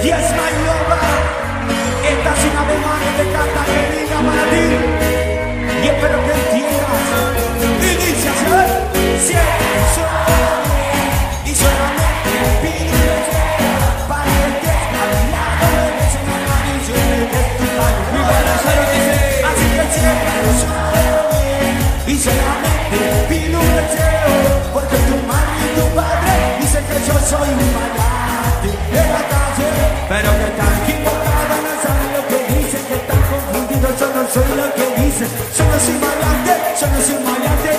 Y es Mayoba, esta es una demanda que canta Yo no soy maleante, yo no soy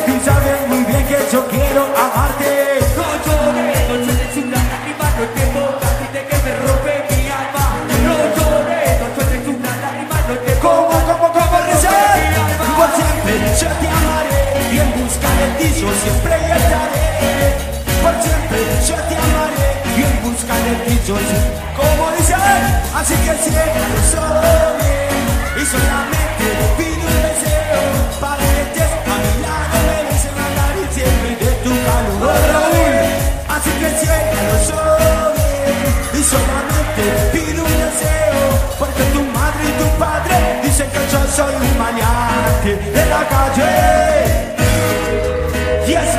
Tú sabes muy bien que yo quiero amarte. No llores, no sueltes una lágrima No te tocaste que me rompe mi alma. No llores, no sueltes una lágrima No te como, como, como rezar Igual siempre yo te amaré Y en busca de ti yo siempre estaré Por siempre yo te amaré Y en busca de ti yo siempre. Como dicen, así que siempre solo bien Y solamente solamente pido un deseo, porque tu madre y tu padre dicen que yo soy un maleante de la calle. Y es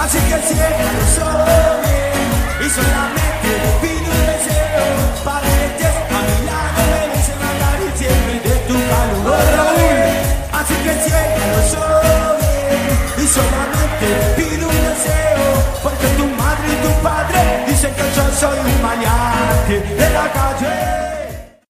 Así que cierra los